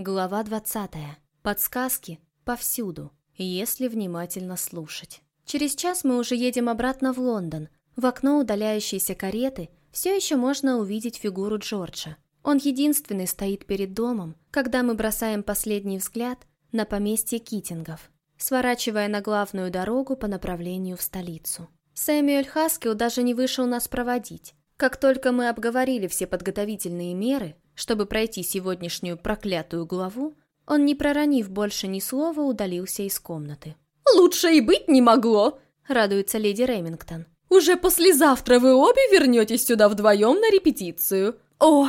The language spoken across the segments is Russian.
Глава 20. Подсказки повсюду, если внимательно слушать. Через час мы уже едем обратно в Лондон. В окно удаляющейся кареты все еще можно увидеть фигуру Джорджа. Он единственный стоит перед домом, когда мы бросаем последний взгляд на поместье Китингов, сворачивая на главную дорогу по направлению в столицу. Сэмюэль Хаскил даже не вышел нас проводить. Как только мы обговорили все подготовительные меры, чтобы пройти сегодняшнюю проклятую главу, он, не проронив больше ни слова, удалился из комнаты. «Лучше и быть не могло!» — радуется леди Ремингтон. «Уже послезавтра вы обе вернетесь сюда вдвоем на репетицию. О,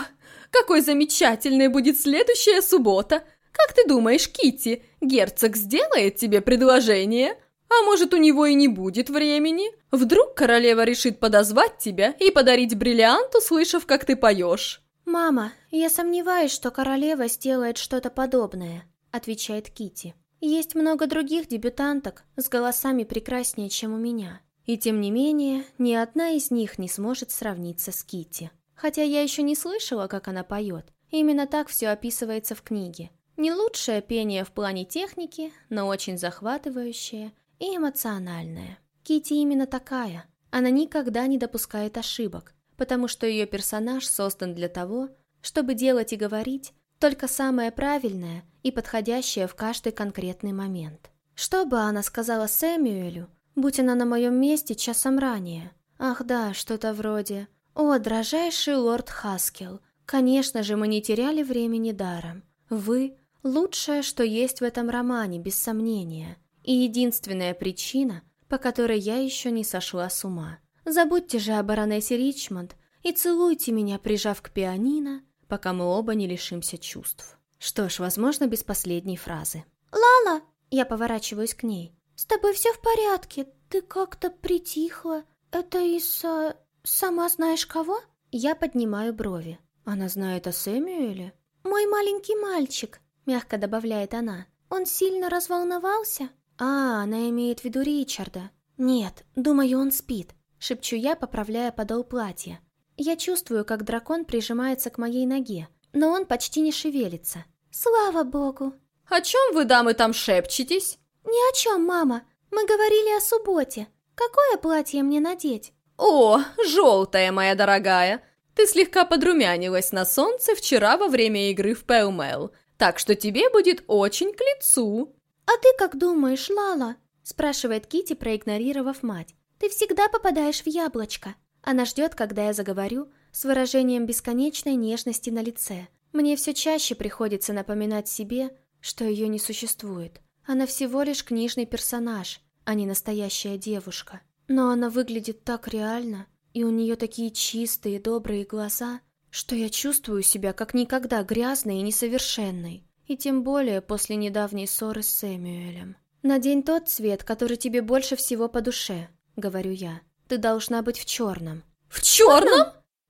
какой замечательной будет следующая суббота! Как ты думаешь, Кити, герцог сделает тебе предложение?» А может, у него и не будет времени? Вдруг королева решит подозвать тебя и подарить бриллиант, услышав, как ты поешь?» «Мама, я сомневаюсь, что королева сделает что-то подобное», — отвечает Кити. «Есть много других дебютанток с голосами прекраснее, чем у меня. И тем не менее, ни одна из них не сможет сравниться с Кити. Хотя я еще не слышала, как она поет. Именно так все описывается в книге. Не лучшее пение в плане техники, но очень захватывающее и эмоциональная. Кити именно такая. Она никогда не допускает ошибок, потому что ее персонаж создан для того, чтобы делать и говорить только самое правильное и подходящее в каждый конкретный момент. Что бы она сказала Сэмюэлю, будь она на моем месте часом ранее? Ах да, что-то вроде «О, дрожайший лорд Хаскел, конечно же, мы не теряли времени даром. Вы — лучшее, что есть в этом романе, без сомнения. И единственная причина, по которой я еще не сошла с ума. Забудьте же о баронессе Ричмонд и целуйте меня, прижав к пианино, пока мы оба не лишимся чувств. Что ж, возможно, без последней фразы. «Лала!» Я поворачиваюсь к ней. «С тобой все в порядке? Ты как-то притихла. Это из-за... сама знаешь кого?» Я поднимаю брови. Она знает о Сэмюэле? «Мой маленький мальчик», — мягко добавляет она. «Он сильно разволновался?» «А, она имеет в виду Ричарда. Нет, думаю, он спит», — шепчу я, поправляя подол платья. Я чувствую, как дракон прижимается к моей ноге, но он почти не шевелится. «Слава богу!» «О чем вы, дамы, там шепчетесь?» «Ни о чем, мама. Мы говорили о субботе. Какое платье мне надеть?» «О, желтая, моя дорогая! Ты слегка подрумянилась на солнце вчера во время игры в Пэлмэл, так что тебе будет очень к лицу!» «А ты как думаешь, Лала?» – спрашивает Кити, проигнорировав мать. «Ты всегда попадаешь в яблочко». Она ждет, когда я заговорю, с выражением бесконечной нежности на лице. Мне все чаще приходится напоминать себе, что ее не существует. Она всего лишь книжный персонаж, а не настоящая девушка. Но она выглядит так реально, и у нее такие чистые, добрые глаза, что я чувствую себя как никогда грязной и несовершенной. И тем более после недавней ссоры с Сэмюэлем. «Надень тот цвет, который тебе больше всего по душе», — говорю я. «Ты должна быть в черном». «В черном?»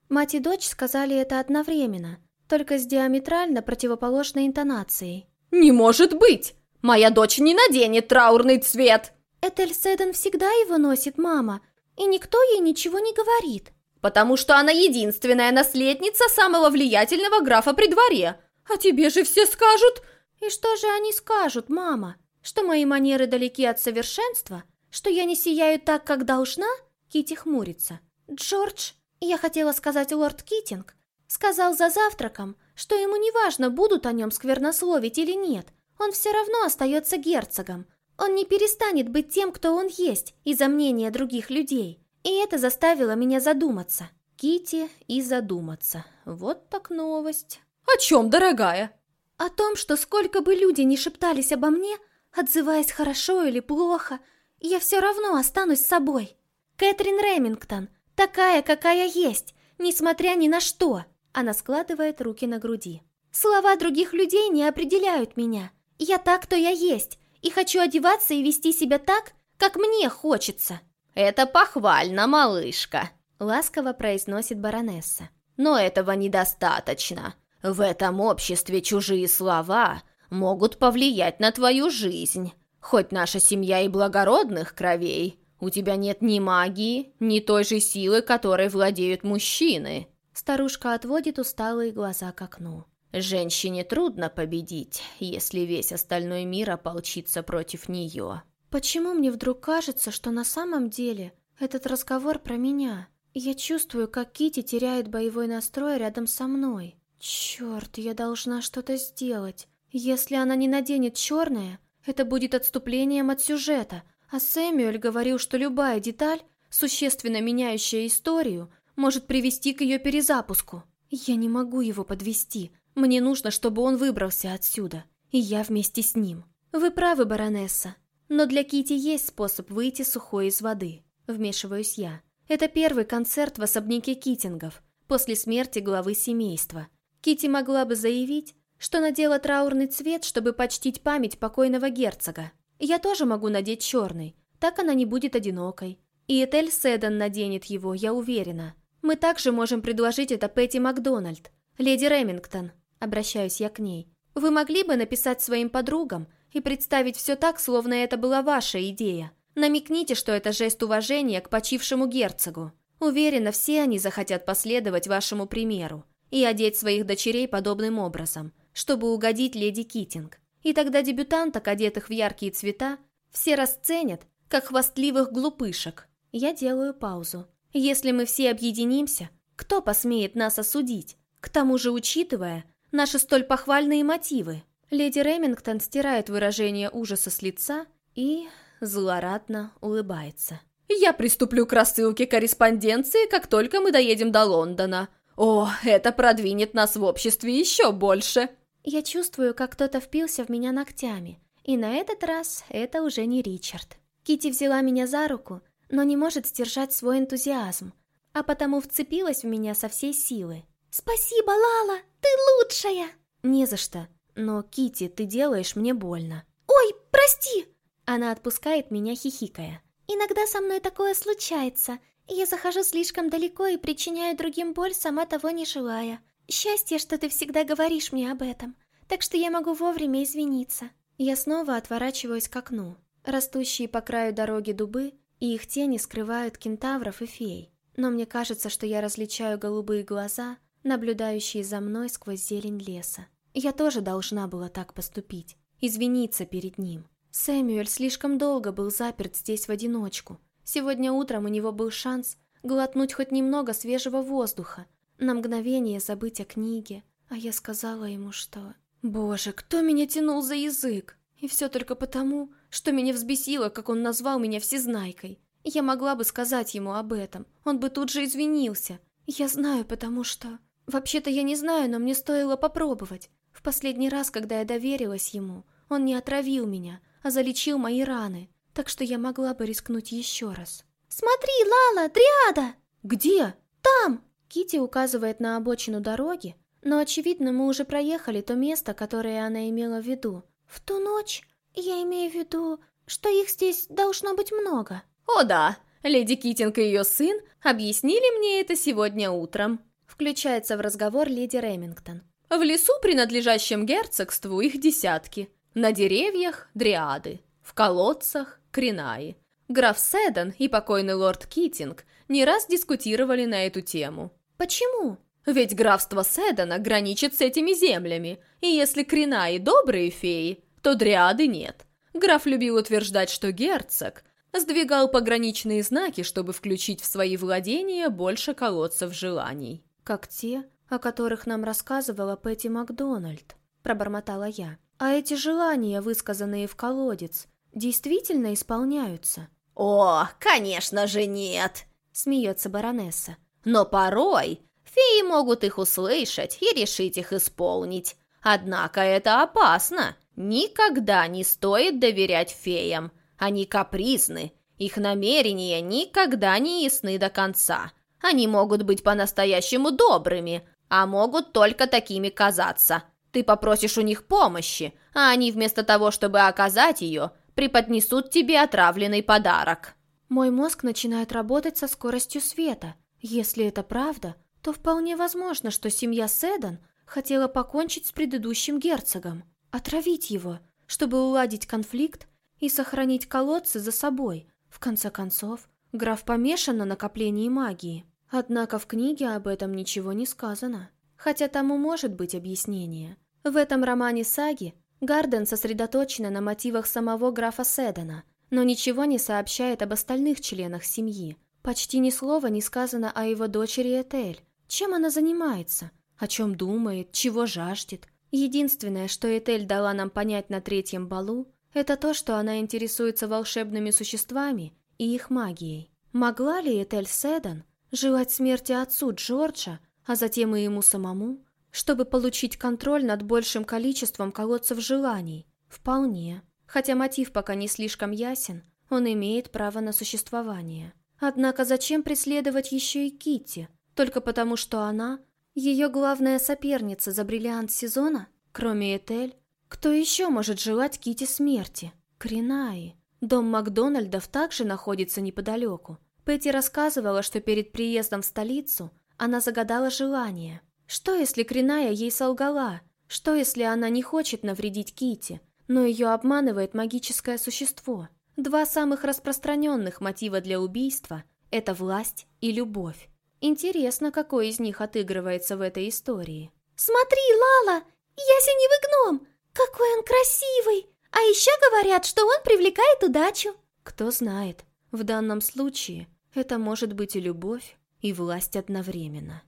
Мать и дочь сказали это одновременно, только с диаметрально противоположной интонацией. «Не может быть! Моя дочь не наденет траурный цвет!» «Этель Седен всегда его носит, мама, и никто ей ничего не говорит». «Потому что она единственная наследница самого влиятельного графа при дворе, а тебе же все скажут...» «И что же они скажут, мама? Что мои манеры далеки от совершенства? Что я не сияю так, как должна?» Кити хмурится. «Джордж, я хотела сказать лорд Китинг, сказал за завтраком, что ему не важно, будут о нем сквернословить или нет. Он все равно остается герцогом. Он не перестанет быть тем, кто он есть, из-за мнения других людей. И это заставило меня задуматься». Кити и задуматься. Вот так новость. «О чем, дорогая?» «О том, что сколько бы люди ни шептались обо мне, отзываясь хорошо или плохо, я все равно останусь собой. Кэтрин Ремингтон, такая, какая есть, несмотря ни на что». Она складывает руки на груди. «Слова других людей не определяют меня. Я так, кто я есть, и хочу одеваться и вести себя так, как мне хочется». «Это похвально, малышка», — ласково произносит баронесса. «Но этого недостаточно. В этом обществе чужие слова могут повлиять на твою жизнь. Хоть наша семья и благородных кровей, у тебя нет ни магии, ни той же силы, которой владеют мужчины». Старушка отводит усталые глаза к окну. Женщине трудно победить, если весь остальной мир ополчится против нее. Почему мне вдруг кажется, что на самом деле этот разговор про меня? Я чувствую, как Кити теряет боевой настрой рядом со мной. Черт, я должна что-то сделать. Если она не наденет черное, это будет отступлением от сюжета, а Сэмюэль говорил, что любая деталь, существенно меняющая историю, может привести к ее перезапуску. Я не могу его подвести. Мне нужно, чтобы он выбрался отсюда, и я вместе с ним. Вы правы, баронесса. Но для Кити есть способ выйти сухой из воды. Вмешиваюсь я. Это первый концерт в особняке Китингов после смерти главы семейства. Кити могла бы заявить, что надела траурный цвет, чтобы почтить память покойного герцога. Я тоже могу надеть черный, так она не будет одинокой. И Этель Седан наденет его, я уверена. Мы также можем предложить это Пэтти Макдональд. Леди Ремингтон, обращаюсь я к ней. Вы могли бы написать своим подругам, и представить все так, словно это была ваша идея. Намекните, что это жест уважения к почившему герцогу. Уверена, все они захотят последовать вашему примеру и одеть своих дочерей подобным образом, чтобы угодить леди Китинг. И тогда дебютанток, одетых в яркие цвета, все расценят, как хвастливых глупышек. Я делаю паузу. Если мы все объединимся, кто посмеет нас осудить? К тому же, учитывая наши столь похвальные мотивы, Леди Ремингтон стирает выражение ужаса с лица и злорадно улыбается. «Я приступлю к рассылке корреспонденции, как только мы доедем до Лондона. О, это продвинет нас в обществе еще больше!» Я чувствую, как кто-то впился в меня ногтями, и на этот раз это уже не Ричард. Кити взяла меня за руку, но не может сдержать свой энтузиазм, а потому вцепилась в меня со всей силы. «Спасибо, Лала, ты лучшая!» «Не за что. Но, Кити, ты делаешь мне больно. Ой, прости! Она отпускает меня, хихикая. Иногда со мной такое случается. Я захожу слишком далеко и причиняю другим боль, сама того не желая. Счастье, что ты всегда говоришь мне об этом. Так что я могу вовремя извиниться. Я снова отворачиваюсь к окну. Растущие по краю дороги дубы и их тени скрывают кентавров и фей. Но мне кажется, что я различаю голубые глаза, наблюдающие за мной сквозь зелень леса. Я тоже должна была так поступить, извиниться перед ним. Сэмюэль слишком долго был заперт здесь в одиночку. Сегодня утром у него был шанс глотнуть хоть немного свежего воздуха, на мгновение забыть о книге, а я сказала ему, что... Боже, кто меня тянул за язык? И все только потому, что меня взбесило, как он назвал меня всезнайкой. Я могла бы сказать ему об этом, он бы тут же извинился. Я знаю, потому что... Вообще-то я не знаю, но мне стоило попробовать. В последний раз, когда я доверилась ему, он не отравил меня, а залечил мои раны, так что я могла бы рискнуть еще раз. «Смотри, Лала, триада!» «Где?» «Там!» Кити указывает на обочину дороги, но, очевидно, мы уже проехали то место, которое она имела в виду. «В ту ночь я имею в виду, что их здесь должно быть много». «О да, леди Китинг и ее сын объяснили мне это сегодня утром», включается в разговор леди Ремингтон. В лесу, принадлежащем герцогству, их десятки. На деревьях – дриады. В колодцах – кринаи. Граф Седан и покойный лорд Китинг не раз дискутировали на эту тему. Почему? Ведь графство Седана граничит с этими землями, и если кринаи добрые феи, то дриады нет. Граф любил утверждать, что герцог сдвигал пограничные знаки, чтобы включить в свои владения больше колодцев желаний. Как те, о которых нам рассказывала Пэтти Макдональд», — пробормотала я. «А эти желания, высказанные в колодец, действительно исполняются?» «О, конечно же нет!» — смеется баронесса. «Но порой феи могут их услышать и решить их исполнить. Однако это опасно. Никогда не стоит доверять феям. Они капризны, их намерения никогда не ясны до конца. Они могут быть по-настоящему добрыми, а могут только такими казаться. Ты попросишь у них помощи, а они вместо того, чтобы оказать ее, преподнесут тебе отравленный подарок. Мой мозг начинает работать со скоростью света. Если это правда, то вполне возможно, что семья Седан хотела покончить с предыдущим герцогом, отравить его, чтобы уладить конфликт и сохранить колодцы за собой. В конце концов, граф помешан на накоплении магии. Однако в книге об этом ничего не сказано. хотя тому может быть объяснение. В этом романе саги Гарден сосредоточена на мотивах самого графа Седана, но ничего не сообщает об остальных членах семьи. Почти ни слова не сказано о его дочери Этель. Чем она занимается? О чем думает? Чего жаждет? Единственное, что Этель дала нам понять на третьем балу, это то, что она интересуется волшебными существами и их магией. Могла ли Этель Седан желать смерти отцу Джорджа, а затем и ему самому, чтобы получить контроль над большим количеством колодцев желаний? Вполне. Хотя мотив пока не слишком ясен, он имеет право на существование. Однако зачем преследовать еще и Китти? Только потому, что она ее главная соперница за бриллиант сезона? Кроме Этель, кто еще может желать Кити смерти? Кринаи. Дом Макдональдов также находится неподалеку. Петти рассказывала, что перед приездом в столицу она загадала желание. Что если Криная ей солгала? Что если она не хочет навредить Кити, но ее обманывает магическое существо? Два самых распространенных мотива для убийства – это власть и любовь. Интересно, какой из них отыгрывается в этой истории. «Смотри, Лала, ясеневый гном! Какой он красивый! А еще говорят, что он привлекает удачу!» Кто знает, в данном случае это может быть и любовь, и власть одновременно.